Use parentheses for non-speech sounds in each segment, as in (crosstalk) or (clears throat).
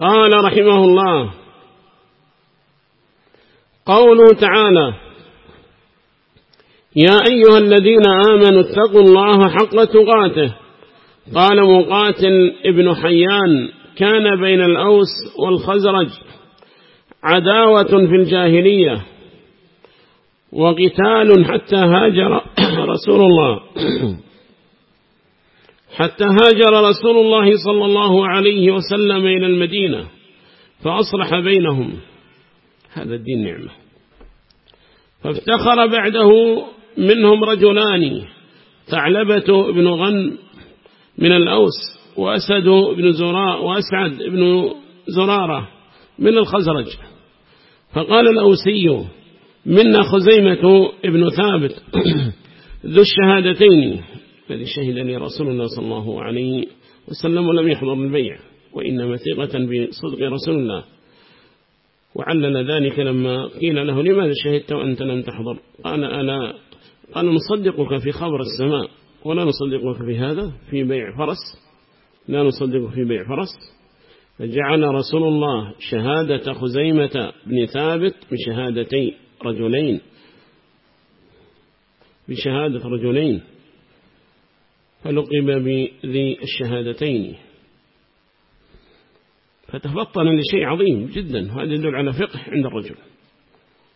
قال رحمه الله قوله تعالى يا أيها الذين آمنوا اتقوا الله حق تقاته. قال مقاتل ابن حيان كان بين الأوس والخزرج عداوة في الجاهلية وقتال حتى هاجر (coughs) رسول الله. (coughs) حتى هاجر رسول الله صلى الله عليه وسلم إلى المدينة فأصلح بينهم. هذا الدين نعمة. فافتخر بعده منهم رجلان ثعلبة بن غن من الأوس وأسد بن زراء وأسعد بن زرارة من الخزرج. فقال الأوسي منا خزيمة ابن ثابت (clears throat) ذو الشهادتين. الذي شهد لي رسول الله صلى الله عليه وسلم ولم يحضر البيع وإنما ثقة بصدق رسول الله وعلل ذلك لما قيل له لماذا شهدت وأنت لم تحضر؟ قال ألا قال نصدقك في خبر السماء ولا نصدقك في هذا في بيع فرس لا نصدقك في بيع فرس. فجعل رسول الله شهادة خزيمة بن ثابت بشهادتي رجلين بشهادة رجلين. فلقب بذي الشهادتين. فتفطن لشيء عظيم جدا وهذا يدل على فقه عند الرجل.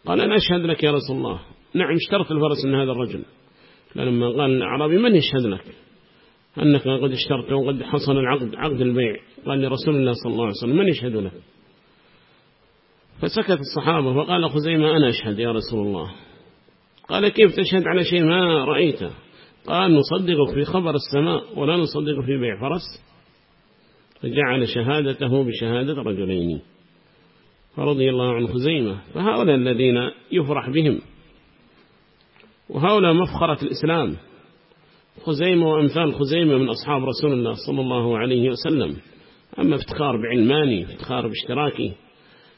قال أنا أشهد لك يا رسول الله. نعم اشترط الفرس من هذا الرجل. لما قال الأعرابي من يشهد لك؟ أنك قد اشترت وقد حصل العقد عقد البيع. قال لرسول الله صلى الله عليه وسلم من يشهد لك؟ فسكت الصحابة فقال خزيمة أنا أشهد يا رسول الله. قال كيف تشهد على شيء ما رأيته؟ قال نصدقك في خبر السماء ولا نصدقك في بيع فرس. فجعل شهادته بشهادة رجلين. فرضي الله عن خزيمة. فهؤلاء الذين يفرح بهم. وهؤلاء مفخرة الإسلام. خزيمة وأمثال خزيمة من أصحاب رسول الله صلى الله عليه وسلم. أما افتخار بعلماني افتخار باشتراكي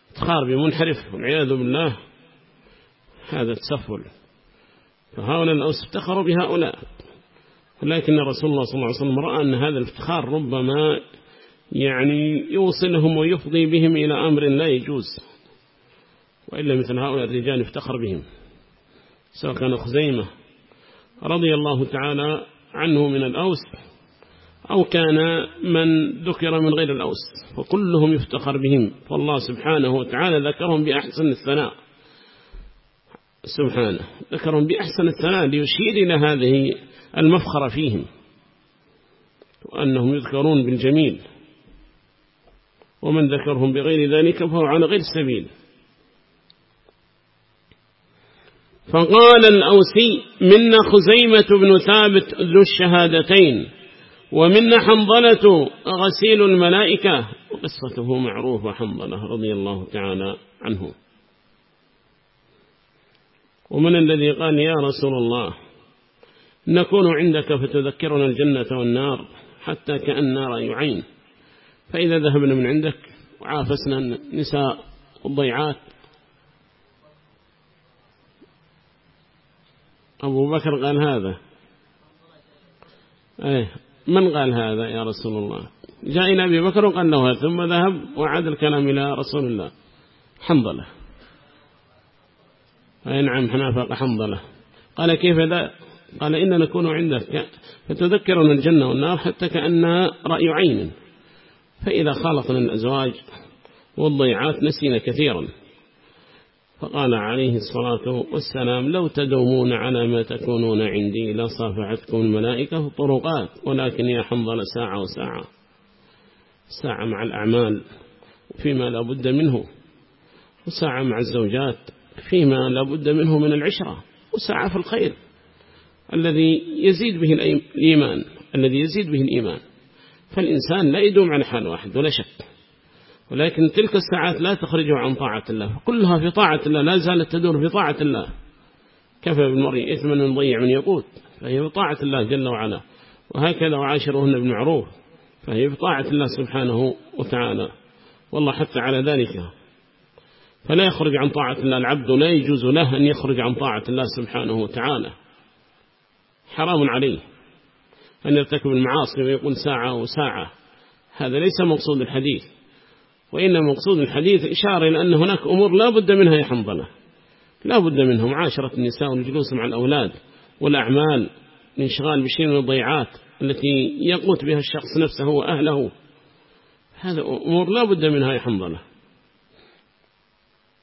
افتخار بمنحرف والعياذ بالله هذا تسفل فهؤلاء الأوس افتخروا بهؤلاء. ولكن رسول الله صلى الله عليه وسلم رأى أن هذا الافتخار ربما يعني يوصلهم ويفضي بهم إلى أمر لا يجوز. وإلا مثل هؤلاء الرجال افتخر بهم. سواء كان خزيمة رضي الله تعالى عنه من الأوس أو كان من ذكر من غير الأوس. فكلهم يفتخر بهم. فالله سبحانه وتعالى ذكرهم بأحسن الثناء. سبحانه ذكرهم بأحسن الثناء ليشير إلى هذه المفخرة فيهم وأنهم يذكرون بالجميل. ومن ذكرهم بغير ذلك فهو على غير سبيل فقال الأوسي منا خزيمة بن ثابت ذو الشهادتين ومنا حنظلة غسيل الملائكة. وقصته معروفة حنظلة رضي الله تعالى عنه. ومن الذي قال يا رسول الله نكون عندك فتذكرنا الجنة والنار حتى كأن رأي عين فإذا ذهبنا من عندك وعافسنا النساء والضيعات أبو بكر قال هذا. أيه من قال هذا يا رسول الله؟ جاء إلى أبي بكر وقال له ثم ذهب وعاد الكلام إلى رسول الله. حنظلة. أي نعم حنافق حنظلة قال كيف ذا قال إن نكون عندك فتذكرنا الجنة والنار حتى كأنها رأي عين. فإذا خالطنا الأزواج والضيعات نسينا كثيرا. فقال عليه الصلاة والسلام لو تدومون على ما تكونون عندي لصافعتكم الملائكة طرقات ولكن يا حنظل ساعة وساعة. ساعة مع الأعمال فيما لا بد منه. وساعة مع الزوجات فيما لا بد منه من العشرة وساعة في الخير. الذي يزيد به الإيمان الذي يزيد به الإيمان. فالإنسان لا يدوم على حال واحد ولا شك. ولكن تلك الساعات لا تخرجه عن طاعة الله. كلها في طاعة الله لا زالت تدور في طاعة الله. كفى بالمرء إثما من ضيع من يقود فهي بطاعة الله جل وعلا. وهكذا وعاشرهن بالمعروف فهي بطاعة الله سبحانه وتعالى. والله حتى على ذلك فلا يخرج عن طاعة الله. العبد لا يجوز له أن يخرج عن طاعة الله سبحانه وتعالى. حرام عليه أن يرتكب المعاصي ويقول ساعة وساعة. هذا ليس مقصود الحديث. وإن مقصود الحديث إشارة إلى أن هناك أمور لا بد منها يا حنظلة. لا بد منها معاشرة النساء والجلوس مع الأولاد والأعمال الانشغال بشيء من الضيعات التي يقوت بها الشخص نفسه وأهله. هذا أمور لا بد منها يا حنظلة.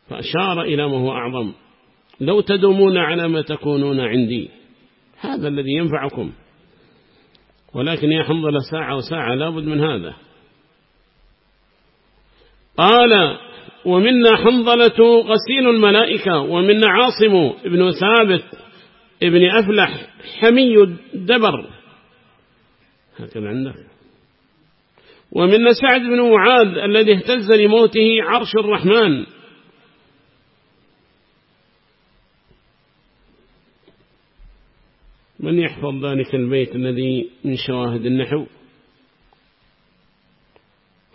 فأشار إلى ما هو أعظم. لو تدومون على ما تكونون عندي. هذا الذي ينفعكم. ولكن يا حنظلة ساعة وساعة لا بد من هذا. قال ومنا حنظلة غسيل الملائكة ومنا عاصم ابن ثابت ابن أفلح حمي الدبر. هكذا عندك. ومن سعد بن معاذ الذي اهتز لموته عرش الرحمن. من يحفظ ذلك البيت الذي من شواهد النحو؟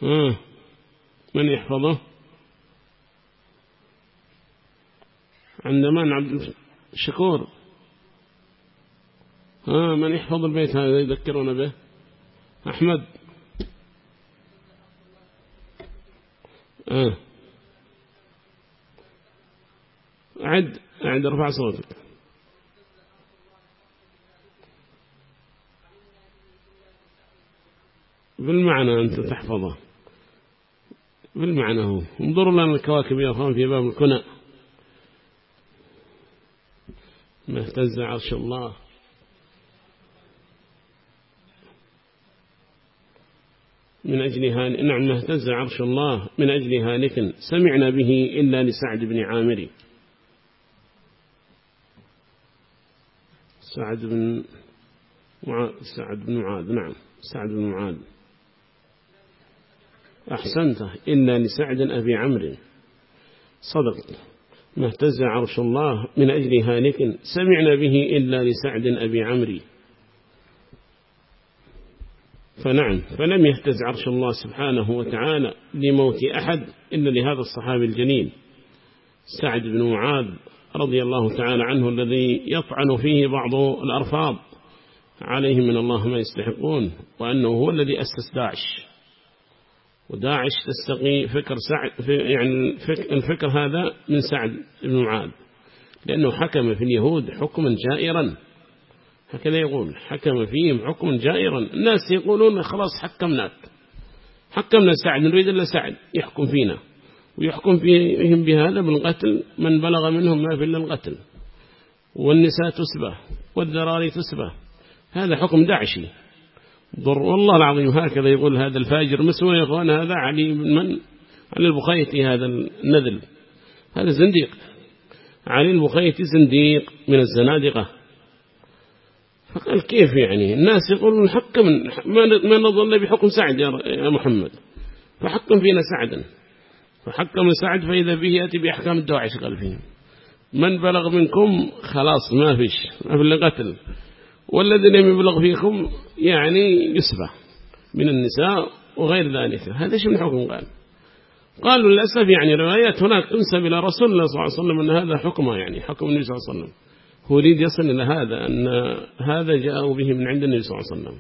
ها؟ من يحفظه؟ عندما عبد الشكور ها من يحفظ البيت هذا يذكرون به؟ أحمد. آه. عد عد ارفع صوتك. بالمعنى أنت تحفظه. بالمعنى هو. انظروا لنا الكواكب يا أخوان في باب الكنى. ما اهتز عرش الله. من أجل هان نعم ما اهتز عرش الله. من أجل هالك سمعنا به إلا لسعد بن عامر. سعد بن معاذ سعد بن معاذ. نعم سعد بن معاذ. أحسنت. إلا لسعد أبي عمرو. صدق. ما اهتز عرش الله من أجل هالك. سمعنا به إلا لسعد أبي عمرو. فنعم. فلم يهتز عرش الله سبحانه وتعالى لموت أحد إلا لهذا الصحابي الجليل. سعد بن معاذ رضي الله تعالى عنه الذي يطعن فيه بعض الأرفاض. عليه من الله ما يستحقون وأنه هو الذي أسس داعش. وداعش تستقي فكر سعد يعني الفكر هذا من سعد بن معاذ لأنه حكم في اليهود حكما جائرا. هكذا يقول حكم فيهم حكما جائرا. الناس يقولون خلاص حكمناك. حكمنا سعد نريد إلا سعد يحكم فينا. ويحكم فيهم بهذا بالقتل من بلغ منهم ما في إلا القتل. والنساء تسبه والذراري تسبه هذا حكم داعشي. ضر. والله العظيم هكذا يقول هذا الفاجر مسوى يا أخوان هذا علي من؟ علي البخيتي هذا النذل. هذا زنديق. علي البخيتي زنديق من الزنادقة. فقال كيف يعني؟ الناس يقولون حكم ما نظن بحكم سعد يا محمد. فحكم فينا سعدا فحكم سعد فإذا به يأتي بأحكام الدواعش قال فيهم. من بلغ منكم خلاص ما فيش ما في قتل. والذي لم يبلغ فيكم يعني يسبى من النساء وغير ذلك. هذا شو الحكم قال. قالوا للأسف يعني روايات هناك تنسب إلى رسول الله صلى الله عليه وسلم أن هذا حكمه يعني حكم النبي صلى الله عليه وسلم. هو يريد يصل إلى هذا أن هذا جاءوا به من عند النبي صلى الله عليه وسلم.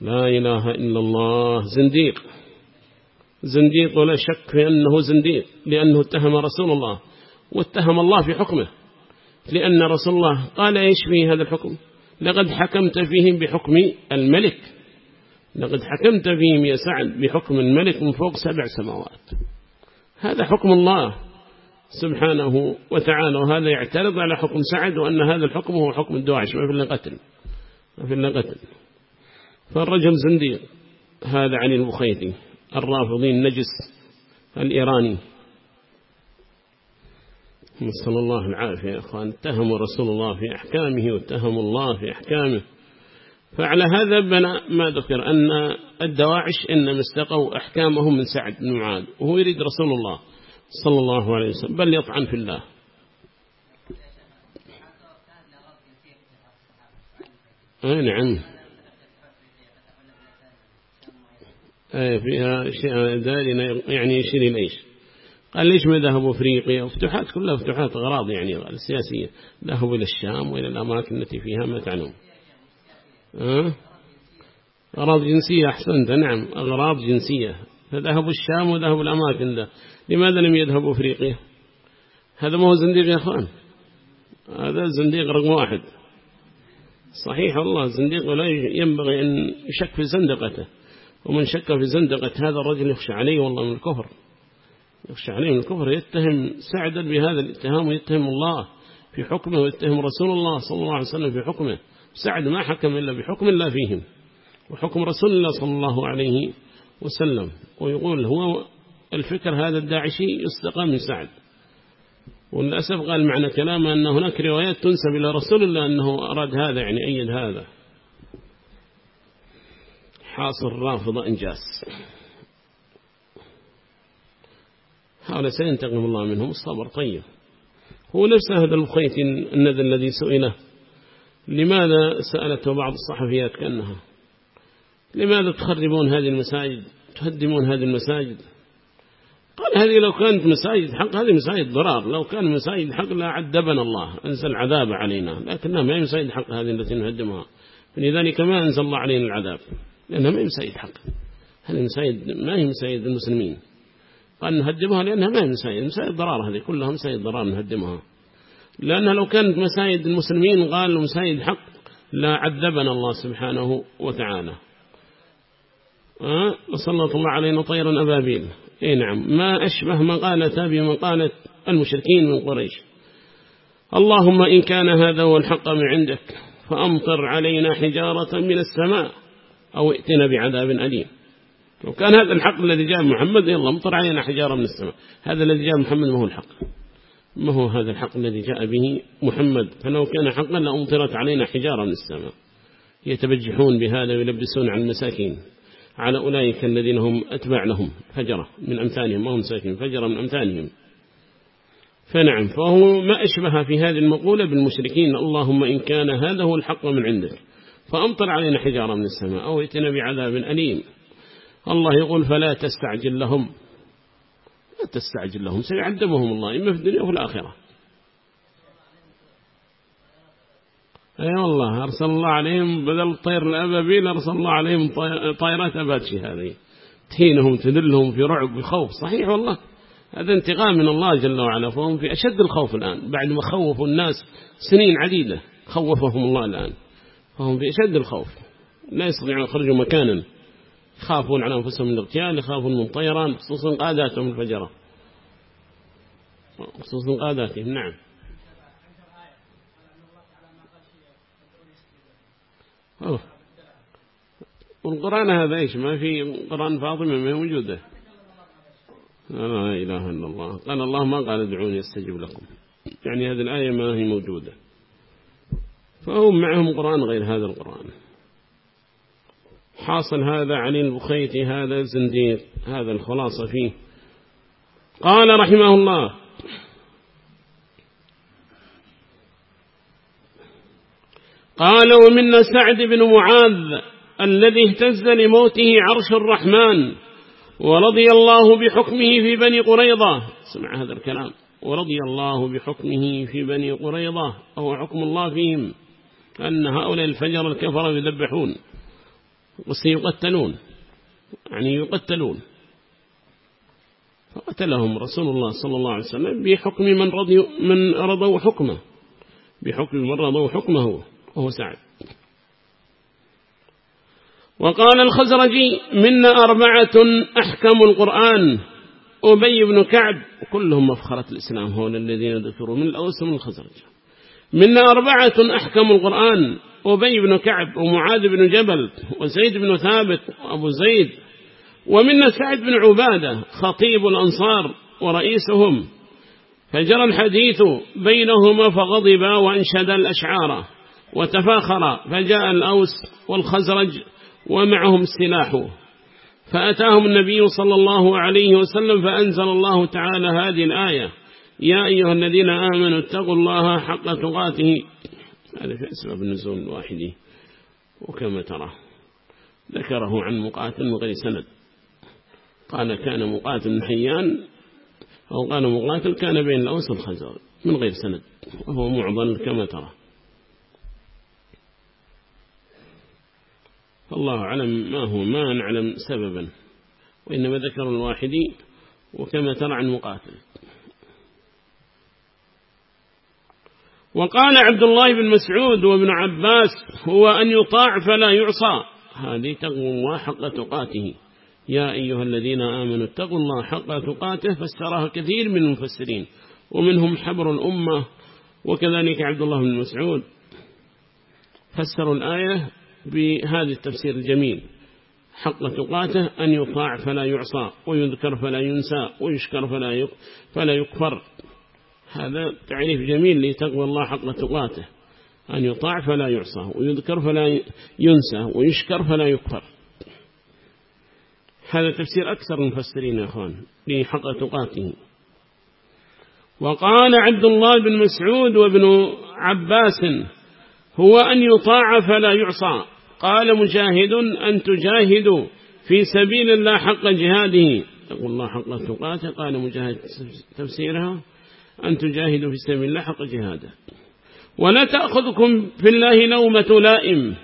لا إله إلا الله. زنديق. زنديق ولا شك في أنه زنديق لأنه اتهم رسول الله واتهم الله في حكمه. لأن رسول الله قال إيش في هذا الحكم؟ لقد حكمت فيهم بحكم الملك. لقد حكمت فيهم يا سعد بحكم الملك من فوق سبع سماوات. هذا حكم الله سبحانه وتعالى وهذا يعترض على حكم سعد وأن هذا الحكم هو حكم الدواعش ما في إلا قتل ما في إلا قتل فالرجل زنديق هذا علي البخيتي الرافضين النجس الإيراني. نسأل الله العافية يا أخوان. اتهموا رسول الله في أحكامه واتهموا الله في أحكامه. فعلى هذا بنا ما ذكر أن الدواعش إنما استقوا أحكامهم من سعد بن معاذ وهو يريد رسول الله صلى الله عليه وسلم. بل يطعن في الله. أي نعم. أي فيها شيء دارنا يعني يشير إليش قال ليش ما ذهبوا أفريقيا؟ وفتوحات كلها فتوحات أغراض يعني السياسية ذهبوا إلى الشام وإلى الأماكن التي فيها ما أه؟ أغراض جنسية أحسنت نعم أغراض جنسية. فذهبوا الشام وذهبوا الأماكن ده لماذا لم يذهبوا أفريقيا؟ هذا ما هو زنديق يا أخوان. هذا زنديق رقم واحد. صحيح الله زنديق ولا ينبغي أن يشك في زندقته. ومن شك في زندقة هذا الرجل يخشى عليه والله من الكفر. يخشى عليه من الكفر يتهم سعدا بهذا الاتهام ويتهم الله في حكمه ويتهم رسول الله صلى الله عليه وسلم في حكمه. سعد ما حكم إلا بحكم الله فيهم. وحكم رسول الله صلى الله عليه وسلم. ويقول هو الفكر هذا الداعشي يستقى من سعد. وللأسف قال معنى كلامه أن هناك روايات تنسب إلى رسول الله أنه أراد هذا يعني أيد هذا. حاصل رافض إنجاز. هؤلاء سينتقم الله منهم. الصبر طيب. هو نفس هذا البخيت الندى الذي سئله. لماذا سألته بعض الصحفيات كأنها؟ لماذا تخربون هذه المساجد؟ تهدمون هذه المساجد؟ قال هذه لو كانت مساجد حق هذه مساجد ضرار. لو كان مساجد حق لا عذبنا الله أنزل عذاب علينا. لكنها ما هي مساجد حق هذه التي نهدمها. فلذلك ما أنزل الله علينا العذاب؟ لأنها ما هي مساجد حق. هذه مساجد ما هي مساجد المسلمين؟ قال نهدمها لأنها ما هي مساجد مساجد ضرار هذه كلها مساجد ضرار نهدمها. لأنها لو كانت مساجد المسلمين قالوا مساجد حق لا عذبنا الله سبحانه وتعالى؟ وسلط الله علينا طيرا أبابيل. إي نعم. ما أشبه مقالة بمقالة المشركين من قريش. اللهم إن كان هذا هو الحق من عندك فأمطر علينا حجارة من السماء أو ائتنا بعذاب أليم. لو كان هذا الحق الذي جاء محمد يلا امطر علينا حجارة من السماء. هذا الذي جاء محمد ما هو الحق. ما هو هذا الحق الذي جاء به محمد؟ فلو كان حقا لأمطرت علينا حجارة من السماء. يتبجحون بهذا ويلبسون على المساكين. على أولئك الذين هم أتباع لهم. فجرة من أمثالهم. ما هم ساكن فجرة من أمثالهم. فنعم فهو ما أشبه في هذه المقولة بالمشركين. اللهم إن كان هذا هو الحق من عندك. فأمطر علينا حجارة من السماء أو ائتنا بعذاب أليم. الله يقول فلا تستعجل لهم. لا تستعجل لهم سيعذبهم الله إما في الدنيا وفي الآخرة. أي والله أرسل الله عليهم بدل الطير الأبابيل أرسل الله عليهم طائرات أباتشي هذه. تهينهم تذلهم في رعب وخوف صحيح والله؟ هذا انتقام من الله جل وعلا فهم في أشد الخوف الآن بعد ما خوفوا الناس سنين عديدة خوفهم الله الآن. فهم في أشد الخوف. لا يستطيعون يخرجوا مكانا. يخافون على أنفسهم من الاغتيال يخافون من طيران خصوصا قاداتهم الفجرة خصوصا قاداتهم نعم. أوه. والقرآن هذا إيش؟ ما في قرآن فاطمة ما موجودة. لا إله إلا الله. قال الله ما قال ادعوني أستجب لكم. يعني هذه الآية ما هي موجودة. فهم معهم قرآن غير هذا القرآن. حاصل هذا عن البخيت هذا زنديق هذا الخلاصة فيه. قال رحمه الله قال ومنا سعد بن معاذ الذي اهتز لموته عرش الرحمن ورضي الله بحكمه في بني قريضة سمع هذا الكلام. ورضي الله بحكمه في بني قريضة أو حكم الله فيهم أن هؤلاء الفجر الكفر يذبحون. وسيقتلون. يعني يقتلون. فقتلهم رسول الله صلى الله عليه وسلم بحكم من, رضي من رضوا حكمه. بحكم من رضوا حكمه وهو سعد. وقال الخزرجي منا أربعة أحكم القرآن. أبي بن كعب كلهم مفخرة الإسلام هؤلاء الذين ذكروا من الأوس من الخزرج. منا أربعة أحكم القرآن أبي بن كعب ومعاذ بن جبل وزيد بن ثابت وأبو زيد ومنا سعد بن عبادة خطيب الأنصار ورئيسهم. فجرى الحديث بينهما فغضبا وانشد الأشعار وتفاخر فجاء الأوس والخزرج ومعهم السلاح. فأتاهم النبي صلى الله عليه وسلم فأنزل الله تعالى هذه الآية يا أيها الذين آمنوا اتقوا الله حق تقاته. هذا في أسباب النزول الواحد وكما ترى ذكره عن مقاتل من غير سند. قال كان مقاتل حيان أو قال مقاتل كان بين الأوس والخزر من غير سند وهو معضل كما ترى. الله أعلم ما هو ما نعلم سببا وإنما ذكر الواحد وكما ترى عن مقاتل. وقال عبد الله بن مسعود وابن عباس هو أن يطاع فلا يعصى. هذه تقوى الله حق تقاته. يا أيها الذين آمنوا اتقوا الله حق تقاته فاستراها كثير من المفسرين ومنهم حبر الأمة وكذلك عبد الله بن مسعود. فسروا الآية بهذا التفسير الجميل. حق تقاته أن يطاع فلا يعصى ويذكر فلا ينسى ويشكر فلا يكفر. هذا تعريف جميل لتقوى الله حق تقاته أن يطاع فلا يعصى ويذكر فلا ينسى ويشكر فلا يكفر. هذا تفسير أكثر المفسرين يا أخوان لحق تقاته. وقال عبد الله بن مسعود وابن عباس هو أن يطاع فلا يعصى. قال مجاهد أن تجاهدوا في سبيل الله حق جهاده. تقول الله حق تقاته قال مجاهد تفسيرها أن تجاهدوا في سبيل الله حق جهاده. ولا تأخذكم في الله لومة لائم.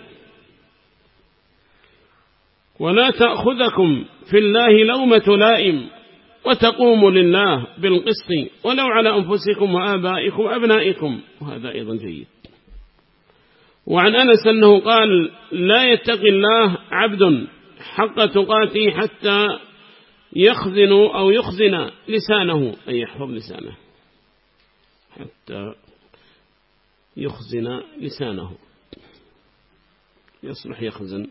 ولا تأخذكم في الله لومة لائم. وتقوموا لله بالقسط ولو على أنفسكم وآبائكم وأبنائكم. وهذا أيضا جيد. وعن أنس أنه قال لا يتقي الله عبد حق تقاته حتى يخزن أو يخزن لسانه. أي يحفظ لسانه. حتى يخزن لسانه. يصلح يخزن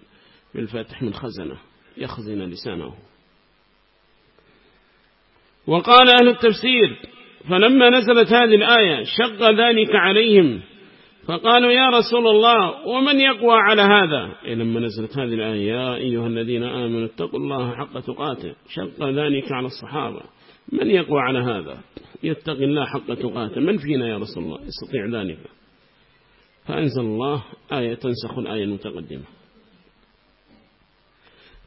بالفاتح من خزنه. يخزن لسانه. وقال أهل التفسير فلما نزلت هذه الآية شق ذلك عليهم فقالوا يا رسول الله ومن يقوى على هذا؟ إيه لما نزلت هذه الآية يا أيها الذين آمنوا اتقوا الله حق تقاته. شق ذلك على الصحابة. من يقوى على هذا؟ يتقي الله حق تقاته. من فينا يا رسول الله؟ يستطيع ذلك. فأنزل الله آية تنسخ الآية المتقدمة.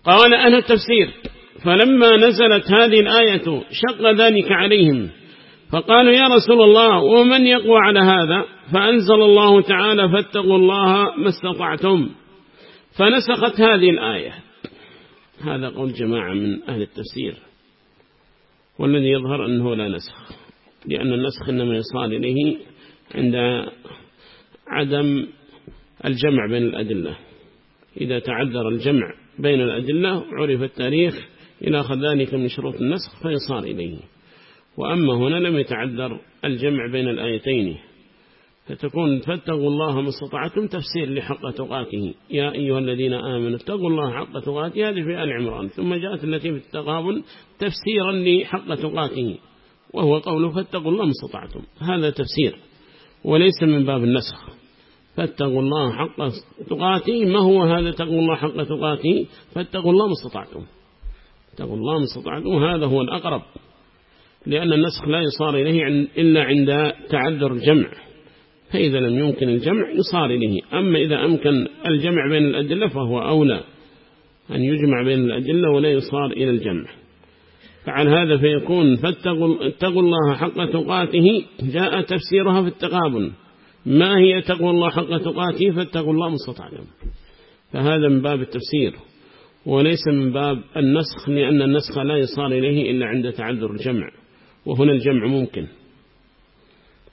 قال أهل التفسير فلما نزلت هذه الآية شق ذلك عليهم. فقالوا يا رسول الله ومن يقوى على هذا؟ فأنزل الله تعالى فاتقوا الله ما استطعتم. فنسخت هذه الآية. هذا قول جماعة من أهل التفسير والذي يظهر أنه لا نسخ. لأن النسخ إنما يصال إليه عند عدم الجمع بين الأدلة. إذا تعذر الجمع بين الأدلة عرف التاريخ إلى أخذ ذلك من شروط النسخ فيصار إليه. وأما هنا لم يتعذر الجمع بين الآيتين. فتكون فاتقوا الله ما استطعتم تفسير لحق تقاته. يا أيها الذين آمنوا اتقوا الله حق تقاته. هذه في آل عمران. ثم جاءت التي في التقابل تفسيرا لحق تقاته. وهو قوله فاتقوا الله ما استطعتم. هذا تفسير وليس من باب النسخ. فاتقوا الله حق تقاته. ما هو هذا اتقوا الله حق تقاته؟ فاتقوا الله ما استطعتم. اتقوا الله ما استطعتم. هذا هو الأقرب. لأن النسخ لا يصار إليه إلا عند تعذر الجمع. فإذا لم يمكن الجمع يصار إليه. أما إذا أمكن الجمع بين الأدلة فهو أولى أن يجمع بين الأدلة ولا يصار إلى الجمع. فعن هذا فيكون فاتقوا الله حق تقاته. جاء تفسيرها في التقابل. ما هي تقوى الله حق تقاته؟ فاتقوا الله مستطعتم فهذا من باب التفسير. وليس من باب النسخ لأن النسخ لا يصار إليه إلا عند تعذر الجمع. وهنا الجمع ممكن.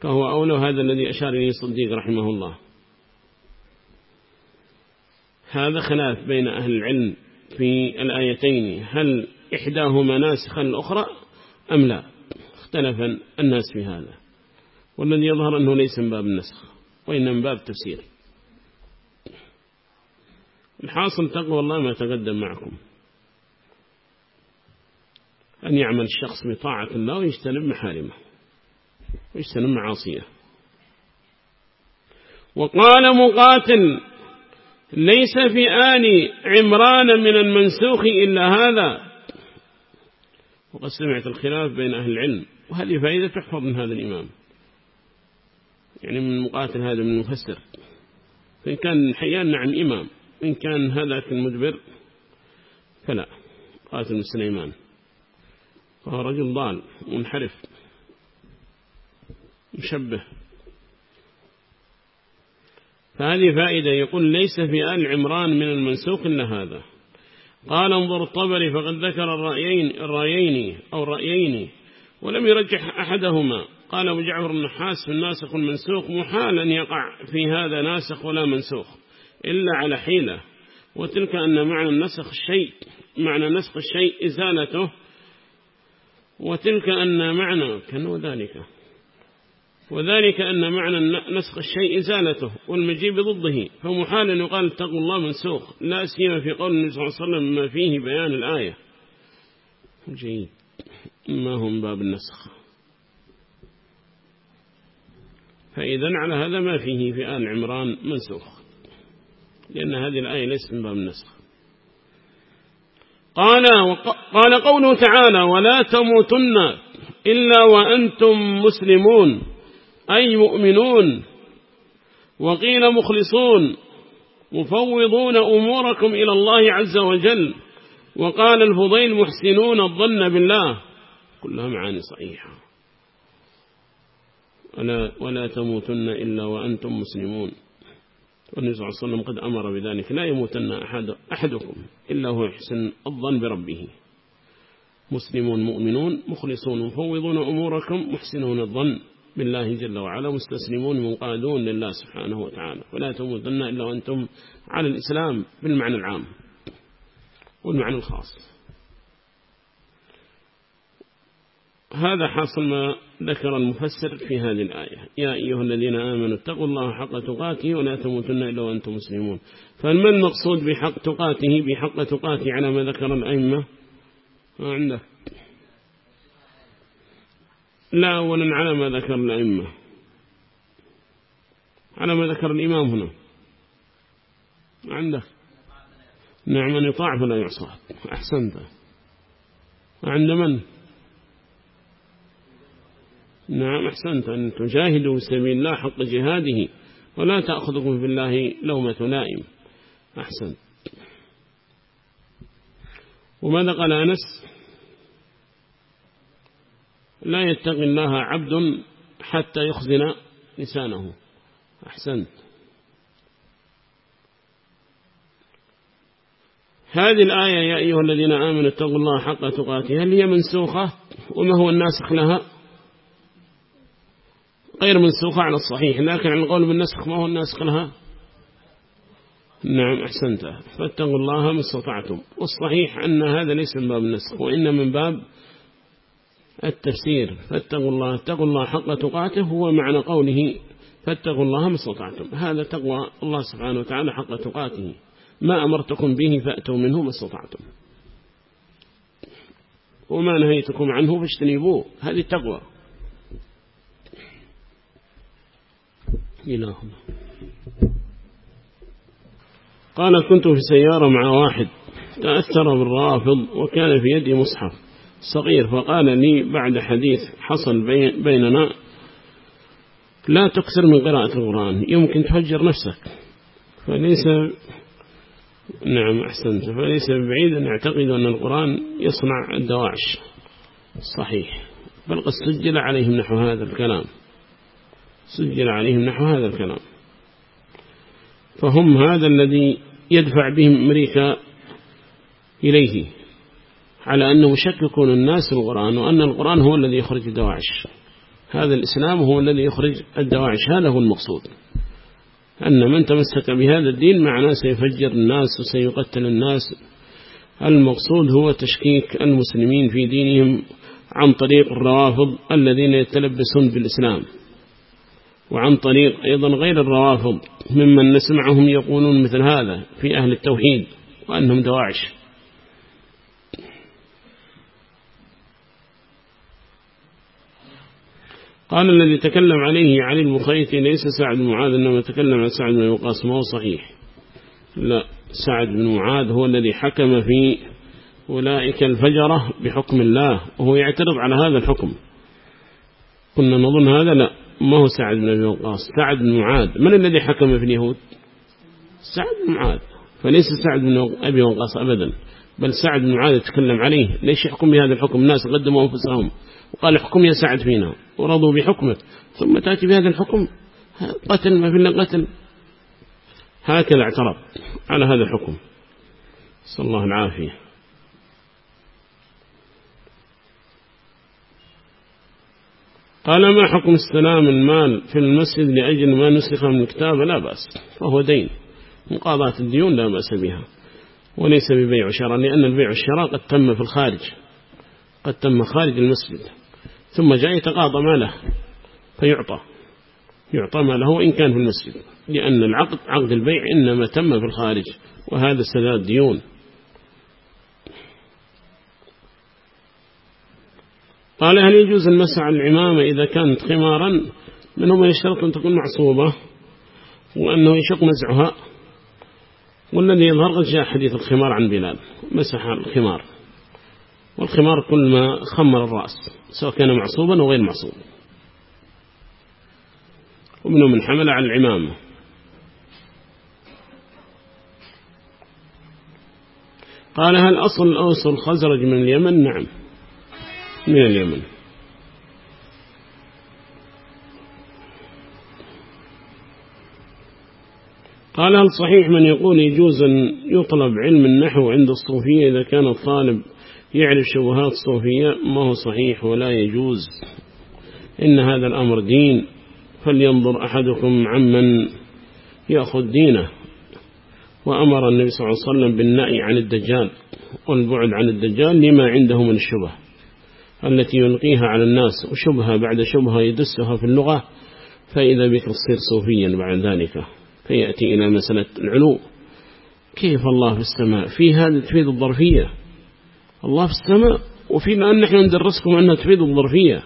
فهو أولى هذا الذي أشار إليه الصديق رحمه الله. هذا خلاف بين أهل العلم في الآيتين. هل إحداهما ناسخا الأخرى أم لا؟ اختلف الناس في هذا. والذي يظهر أنه ليس من باب النسخ وإنما من باب التفسير. الحاصل تقوى الله ما تقدم معكم. أن يعمل الشخص بطاعة الله ويجتنب محارمه ويجتنب معاصيه. وقال مقاتل ليس في آل عمران من المنسوخ إلا هذا. وقد سمعت الخلاف بين أهل العلم وهذه فائدة تحفظ من هذا الإمام؟ يعني من مقاتل هذا من المفسر. فإن كان حيان نعم إمام إن كان هذاك المدبر فلا. قاتل من سليمان. فهو رجل ضال منحرف مشبه. فهذه فائدة يقول ليس في آل عمران من المنسوخ إلا هذا. قال انظر الطبري فقد ذكر الرأيين, الرأيين أو الرأيين ولم يرجح أحدهما. قال أبو جعفر النحاس في الناسخ المنسوخ محال أن يقع في هذا ناسخ ولا منسوخ إلا على حيلة. وتلك أن معنى النسخ الشيء معنى نسخ الشيء إزالته. وتلك أن معنى كانوا ذلك. وذلك أن معنى نسخ الشيء إزالته والمجيب ضده. فمحال أن يقال اتقوا الله منسوخ لا سيما في قول النبي صلى الله عليه وسلم ما فيه بيان الآية. جيد. ما هم باب النسخ؟ فإذا على هذا ما فيه في آل عمران منسوخ. لأن هذه الآية ليست من باب النسخ. قال قال قوله تعالى ولا تموتن إلا وأنتم مسلمون أي مؤمنون وقيل مخلصون مفوضون أموركم إلى الله عز وجل. وقال الفضيل محسنون الظن بالله. كلها معاني صحيحة. ولا, ولا تموتن إلا وأنتم مسلمون. والنبي صلى الله عليه وسلم قد أمر بذلك. لا يموتن أحد أحدكم إلا هو يحسن الظن بربه. مسلمون مؤمنون مخلصون مفوضون أموركم محسنون الظن. بالله جل وعلا مستسلمون منقادون لله سبحانه وتعالى. ولا تموتن إلا وأنتم على الإسلام بالمعنى العام والمعنى الخاص. هذا حاصل ما ذكر المفسر في هذه الآية. يا أيها الذين آمنوا اتقوا الله حق تقاته ولا تموتن إلا وأنتم مسلمون. فما المقصود بحق تقاته؟ بحق تقاته على ما ذكر الأئمة؟ ما عنده لا أولا على ما ذكر الأئمة. على ما ذكر الإمام هنا. عندك. نعم من يطاع فلا يعصى. أحسنت. عند من؟ نعم أحسنت. أن تجاهدوا سبيل الله حق جهاده ولا تأخذكم في الله لومة لائم أحسنت. وماذا قال أنس؟ لا يتقي الله عبد حتى يخزن لسانه. أحسنت. هذه الآية يا أيها الذين آمنوا اتقوا الله حق تقاته. هل هي منسوخة؟ وما هو الناسخ لها؟ غير منسوخة على الصحيح لكن عن القول بالنسخ ما هو الناسخ لها؟ نعم أحسنت. فاتقوا الله ما استطعتم. والصحيح أن هذا ليس من باب النسخ وإن من باب التفسير. فاتقوا الله اتقوا الله حق تقاته هو معنى قوله فاتقوا الله ما استطعتم. هذا تقوى الله سبحانه وتعالى حق تقاته. ما أمرتكم به فأتوا منه ما استطعتم. وما نهيتكم عنه فاجتنبوه. هذه التقوى. إلهنا قال كنت في سيارة مع واحد تأثر بالرافض وكان في يدي مصحف. صغير فقال لي بعد حديث حصل بيننا لا تكثر من قراءة القرآن يمكن تفجر نفسك. فليس نعم أحسنت. فليس بعيد أن أن القرآن يصنع الدواعش. صحيح. بل قد سجل عليهم نحو هذا الكلام. سجل عليهم نحو هذا الكلام. فهم هذا الذي يدفع بهم أمريكا إليه. على أنه يشككون الناس القرآن وأن القرآن هو الذي يخرج الدواعش. هذا الإسلام هو الذي يخرج الدواعش. هذا هو المقصود. أن من تمسك بهذا الدين معناه سيفجر الناس وسيقتل الناس. المقصود هو تشكيك المسلمين في دينهم عن طريق الروافض الذين يتلبسون بالإسلام. وعن طريق أيضا غير الروافض ممن نسمعهم يقولون مثل هذا في أهل التوحيد وأنهم دواعش. قال الذي تكلم عليه علي المخيتي ليس سعد بن معاذ إنما تكلم عن سعد بن وقاص ما هو صحيح؟ لا سعد بن معاذ هو الذي حكم في أولئك الفجرة بحكم الله وهو يعترض على هذا الحكم. كنا نظن هذا؟ لا ما هو سعد بن أبي وقاص؟ سعد بن معاذ. من الذي حكم في اليهود؟ سعد بن معاذ. فليس سعد بن أبي وقاص أبدا بل سعد بن معاذ يتكلم عليه. ليش يحكم بهذا الحكم؟ الناس قدموا أنفسهم. وقال حكم يا سعد فينا. ورضوا بحكمه. ثم تأتي بهذا الحكم قتل ما في إلا قتل. هكذا اعترض على هذا الحكم. صلى الله العافية. قال ما حكم استلام المال في المسجد لأجل ما نسخ من الكتاب؟ لا بأس فهو دين. مقاضاة الديون لا بأس بها وليس ببيع شراء لأن البيع والشراء قد تم في الخارج قد تم خارج المسجد. ثم جاء يتقاضى ماله فيعطى يعطى ماله إن كان في المسجد لأن العقد عقد البيع إنما تم في الخارج وهذا سداد ديون. قال هل يجوز المسح على العمامة إذا كانت خمارا؟ منهم يشترط أن تكون معصوبة وأنه يشق نزعها والذي يظهر قد جاء حديث الخمار عن بلال مسح الخمار. والخمار كل ما خمر الرأس سواء كان معصوبا أو غير معصوب. ومنه من حمل على العمامة. قال هل أصل الأوس الخزرج من اليمن؟ نعم. من اليمن. قال هل صحيح من يقول يجوز أن يطلب علم النحو عند الصوفية إذا كان الطالب يعرف شبهات الصوفية ما هو صحيح ولا يجوز. إن هذا الأمر دين فلينظر أحدكم عمن يأخذ دينه. وأمر النبي صلى الله عليه وسلم بالنأي عن الدجال والبعد عن الدجال لما عنده من الشبه التي يلقيها على الناس وشبهة بعد شبهة يدسها في اللغة فإذا بك تصير صوفيا بعد ذلك. فيأتي إلى مسألة العلو. كيف الله في السماء؟ في هذا تفيد الظرفية. الله في السماء وفينا أن نحن ندرسكم أنها تفيد الظرفية.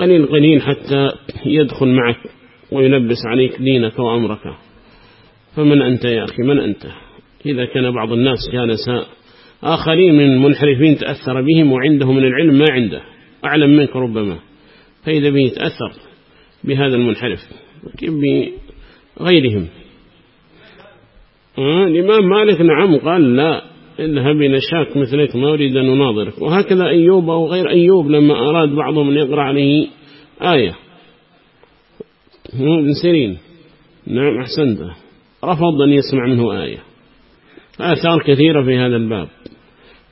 قليل قليل حتى يدخل معك ويلبس عليك دينك وأمرك. فمن أنت يا أخي؟ من أنت؟ إذا كان بعض الناس جالس آخرين من منحرفين تأثر بهم وعنده من العلم ما عنده. أعلم منك ربما. فإذا به يتأثر بهذا المنحرف. بغيرهم؟ الإمام مالك نعم قال لا. اذهب إلى شاك مثلك ما أريد أن أناظرك. وهكذا أيوب أو غير أيوب لما أراد بعضهم أن يقرأ عليه آية. ابن سيرين نعم أحسنت رفض أن يسمع منه آية. آثار كثيرة في هذا الباب.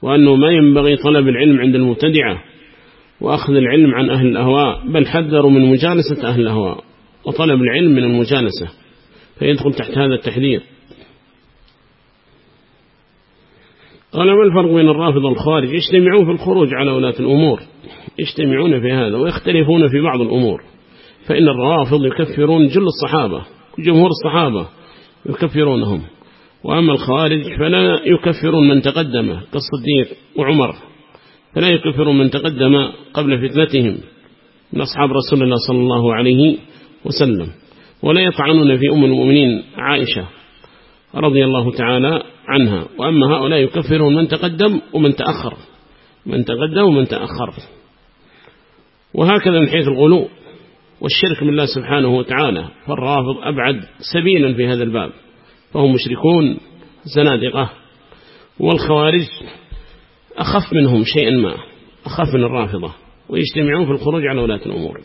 وأنه ما ينبغي طلب العلم عند المبتدعة وأخذ العلم عن أهل الأهواء بل حذروا من مجالسة أهل الأهواء. وطلب العلم من المجالسة. فيدخل تحت هذا التحذير. قال ما الفرق بين الرافض والخارج؟ يجتمعون في الخروج على ولاة الأمور. يجتمعون في هذا ويختلفون في بعض الأمور. فإن الروافض يكفرون جل الصحابة جمهور الصحابة يكفرونهم. وأما الخوارج فلا يكفرون من تقدم كالصديق وعمر فلا يكفرون من تقدم قبل فتنتهم من أصحاب رسول الله صلى الله عليه وسلم. ولا يطعنون في أم المؤمنين عائشة رضي الله تعالى عنها. وأما هؤلاء يكفرون من تقدم ومن تأخر. من تقدم ومن تأخر. وهكذا من حيث الغلو والشرك بالله سبحانه وتعالى. فالرافض أبعد سبيلا في هذا الباب. فهم مشركون زنادقة. والخوارج أخف منهم شيئا ما. أخف من الرافضة. ويجتمعون في الخروج على ولاة الأمور.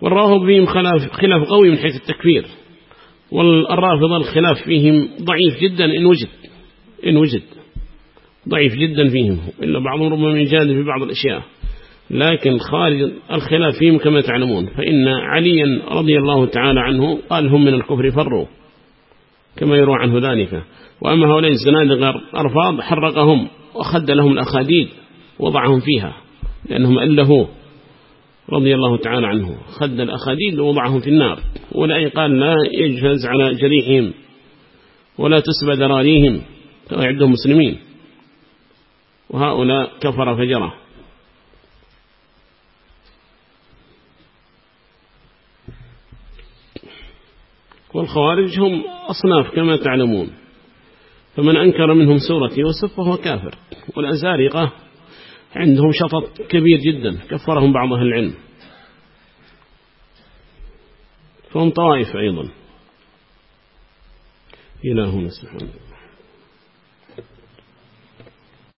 والرافض فيهم خلاف, خلاف قوي من حيث التكفير. والرافضة الخلاف فيهم ضعيف جدا إن وجد إن وجد ضعيف جدا فيهم إلا بعضهم ربما يجادل في بعض الأشياء. لكن خارج الخلاف فيهم كما تعلمون فإن عليا رضي الله تعالى عنه قال هم من الكفر فروا كما يروى عنه ذلك. وأما هؤلاء الزنادق أرفاض حرقهم وخد لهم الأخاديد وضعهم فيها لأنهم ألهوه. رضي الله تعالى عنه. خد الأخاديد ووضعهم في النار. ولا قال لا يجهز على جريحهم ولا تسبى ذراريهم عندهم مسلمين. وهؤلاء كفر فجرة. والخوارج هم أصناف كما تعلمون. فمن أنكر منهم سورة يوسف فهو كافر. والأزارقة عندهم شطط كبير جدا كفرهم بعض أهل العلم. فهم طوائف أيضا. إلهنا سبحانه.